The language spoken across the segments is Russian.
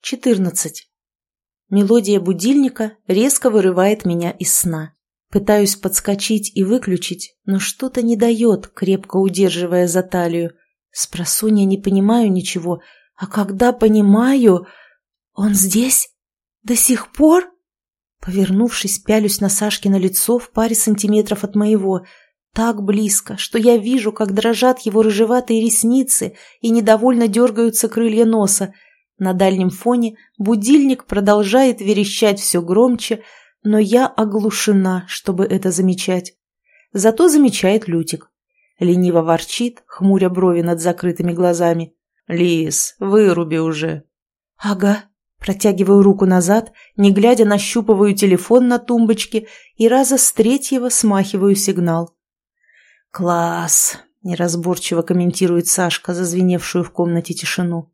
14. Мелодия будильника резко вырывает меня из сна. Пытаюсь подскочить и выключить, но что-то не дает, крепко удерживая за талию. Спросонья не понимаю ничего, а когда понимаю... Он здесь? До сих пор? Повернувшись, пялюсь на Сашкино лицо в паре сантиметров от моего. Так близко, что я вижу, как дрожат его рыжеватые ресницы и недовольно дергаются крылья носа — на дальнем фоне будильник продолжает верещать все громче, но я оглушена, чтобы это замечать. Зато замечает Лютик. Лениво ворчит, хмуря брови над закрытыми глазами. «Лис, выруби уже!» «Ага». Протягиваю руку назад, не глядя нащупываю телефон на тумбочке и раза с третьего смахиваю сигнал. «Класс!» – неразборчиво комментирует Сашка, зазвеневшую в комнате тишину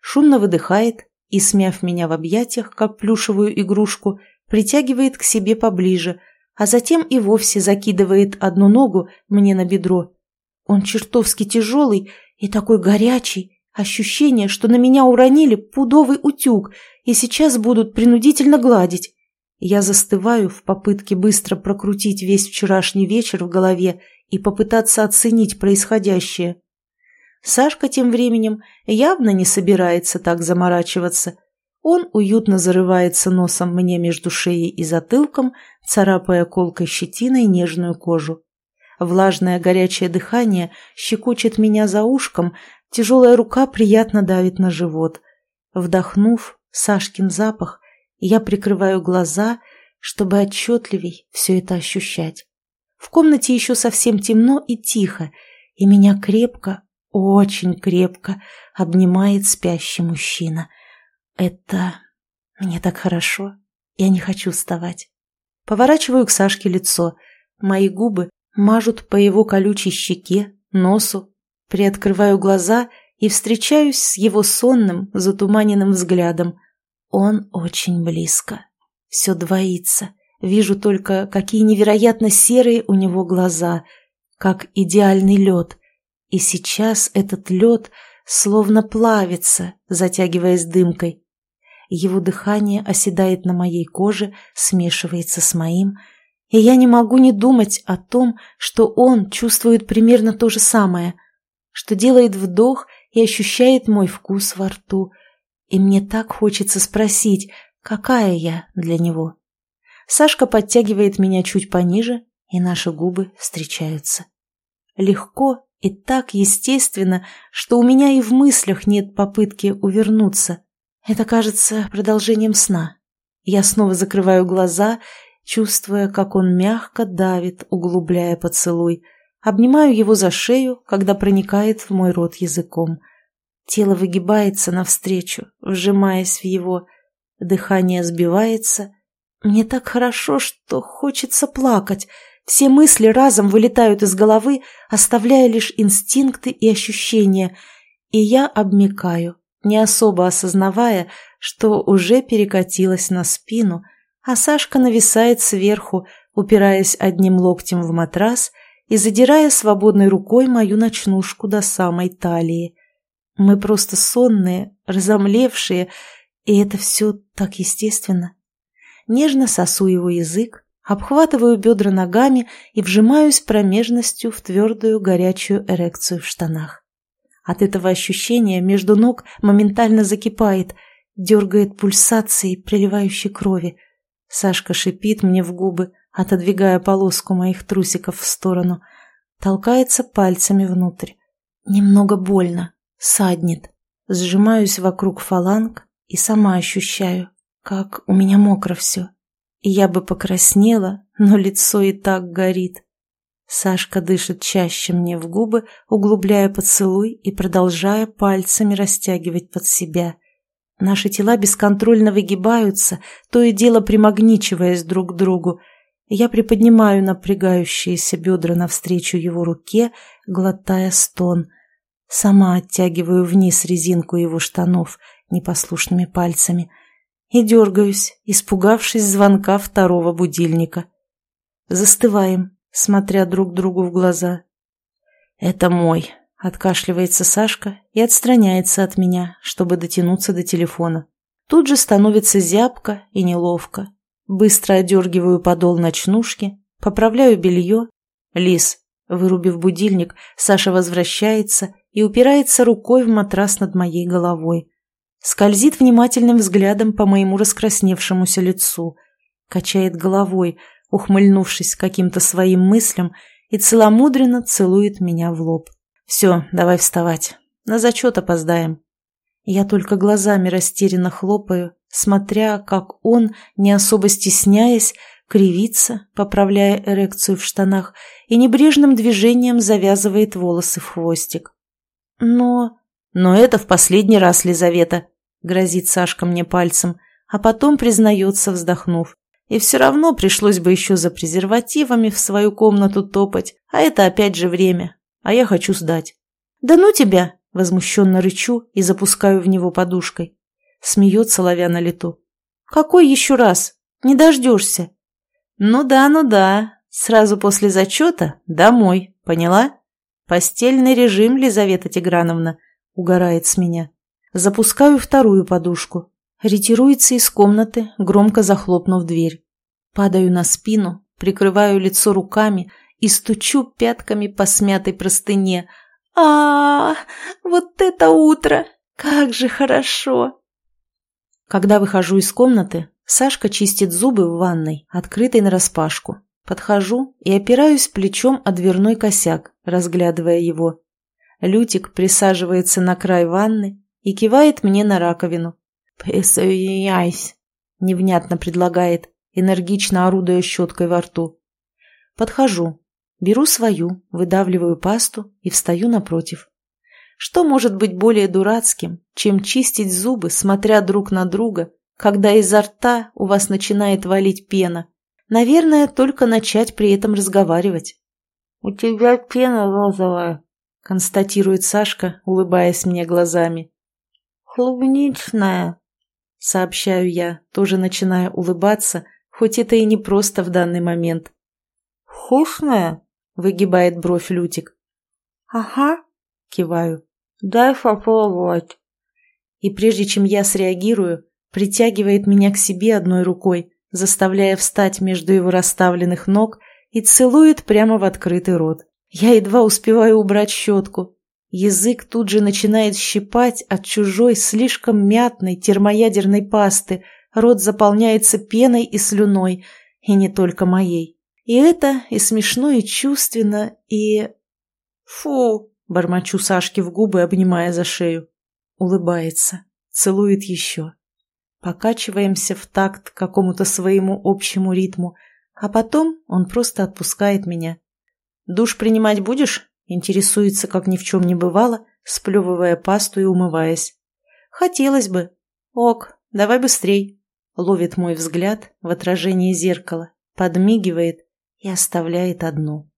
шумно выдыхает и, смяв меня в объятиях, как плюшевую игрушку, притягивает к себе поближе, а затем и вовсе закидывает одну ногу мне на бедро. Он чертовски тяжелый и такой горячий, ощущение, что на меня уронили пудовый утюг и сейчас будут принудительно гладить. Я застываю в попытке быстро прокрутить весь вчерашний вечер в голове и попытаться оценить происходящее. Сашка тем временем явно не собирается так заморачиваться. Он уютно зарывается носом мне между шеей и затылком, царапая колкой щетиной нежную кожу. Влажное горячее дыхание щекочет меня за ушком, тяжелая рука приятно давит на живот. Вдохнув Сашкин запах, я прикрываю глаза, чтобы отчетливей все это ощущать. В комнате еще совсем темно и тихо, и меня крепко, очень крепко обнимает спящий мужчина. Это... мне так хорошо. Я не хочу вставать. Поворачиваю к Сашке лицо. Мои губы мажут по его колючей щеке, носу. Приоткрываю глаза и встречаюсь с его сонным, затуманенным взглядом. Он очень близко. Все двоится. Вижу только, какие невероятно серые у него глаза, как идеальный лед — и сейчас этот лед словно плавится, затягиваясь дымкой. Его дыхание оседает на моей коже, смешивается с моим, и я не могу не думать о том, что он чувствует примерно то же самое, что делает вдох и ощущает мой вкус во рту, и мне так хочется спросить, какая я для него. Сашка подтягивает меня чуть пониже, и наши губы встречаются. Легко и так естественно, что у меня и в мыслях нет попытки увернуться. Это кажется продолжением сна. Я снова закрываю глаза, чувствуя, как он мягко давит, углубляя поцелуй. Обнимаю его за шею, когда проникает в мой рот языком. Тело выгибается навстречу, вжимаясь в его. Дыхание сбивается. Мне так хорошо, что хочется плакать — все мысли разом вылетают из головы, оставляя лишь инстинкты и ощущения, и я обмикаю, не особо осознавая, что уже перекатилась на спину, а Сашка нависает сверху, упираясь одним локтем в матрас и задирая свободной рукой мою ночнушку до самой талии. Мы просто сонные, разомлевшие, и это все так естественно. Нежно сосу его язык, Обхватываю бедра ногами и вжимаюсь промежностью в твердую горячую эрекцию в штанах. От этого ощущения между ног моментально закипает, дергает пульсацией приливающей крови. Сашка шипит мне в губы, отодвигая полоску моих трусиков в сторону. Толкается пальцами внутрь. Немного больно, саднет. Сжимаюсь вокруг фаланг и сама ощущаю, как у меня мокро все. Я бы покраснела, но лицо и так горит. Сашка дышит чаще мне в губы, углубляя поцелуй и продолжая пальцами растягивать под себя. Наши тела бесконтрольно выгибаются, то и дело примагничиваясь друг к другу. Я приподнимаю напрягающиеся бедра навстречу его руке, глотая стон. Сама оттягиваю вниз резинку его штанов непослушными пальцами — и дергаюсь, испугавшись звонка второго будильника. Застываем, смотря друг другу в глаза. «Это мой», — откашливается Сашка и отстраняется от меня, чтобы дотянуться до телефона. Тут же становится зябко и неловко. Быстро одергиваю подол ночнушки, поправляю белье. Лис, вырубив будильник, Саша возвращается и упирается рукой в матрас над моей головой. Скользит внимательным взглядом по моему раскрасневшемуся лицу. Качает головой, ухмыльнувшись каким-то своим мыслям, и целомудренно целует меня в лоб. «Все, давай вставать. На зачет опоздаем». Я только глазами растерянно хлопаю, смотря, как он, не особо стесняясь, кривится, поправляя эрекцию в штанах, и небрежным движением завязывает волосы в хвостик. «Но...» «Но это в последний раз, Лизавета», — грозит Сашка мне пальцем, а потом признается, вздохнув. «И все равно пришлось бы еще за презервативами в свою комнату топать, а это опять же время, а я хочу сдать». «Да ну тебя!» — возмущенно рычу и запускаю в него подушкой. Смеется, ловя на лету. «Какой еще раз? Не дождешься!» «Ну да, ну да. Сразу после зачета домой, поняла? Постельный режим, Лизавета Тиграновна, угорает с меня. Запускаю вторую подушку. Ретируется из комнаты, громко захлопнув дверь. Падаю на спину, прикрываю лицо руками и стучу пятками по смятой простыне. а, -а, -а Вот это утро! Как же хорошо! Когда выхожу из комнаты, Сашка чистит зубы в ванной, открытой нараспашку. Подхожу и опираюсь плечом о дверной косяк, разглядывая его. Лютик присаживается на край ванны и кивает мне на раковину. «Присоединяйся», — невнятно предлагает, энергично орудуя щеткой во рту. Подхожу, беру свою, выдавливаю пасту и встаю напротив. Что может быть более дурацким, чем чистить зубы, смотря друг на друга когда изо рта у вас начинает валить пена. Наверное, только начать при этом разговаривать. «У тебя пена розовая», — констатирует Сашка, улыбаясь мне глазами. «Клубничная», — сообщаю я, тоже начиная улыбаться, хоть это и не просто в данный момент. «Вкусная?» — выгибает бровь Лютик. «Ага», — киваю. «Дай попробовать». И прежде чем я среагирую, притягивает меня к себе одной рукой, заставляя встать между его расставленных ног и целует прямо в открытый рот. Я едва успеваю убрать щетку. Язык тут же начинает щипать от чужой, слишком мятной термоядерной пасты, рот заполняется пеной и слюной, и не только моей. И это и смешно, и чувственно, и... Фу! Бормочу Сашке в губы, обнимая за шею. Улыбается, целует еще покачиваемся в такт какому-то своему общему ритму, а потом он просто отпускает меня. «Душ принимать будешь?» – интересуется, как ни в чем не бывало, сплевывая пасту и умываясь. «Хотелось бы». «Ок, давай быстрей», – ловит мой взгляд в отражении зеркала, подмигивает и оставляет одну.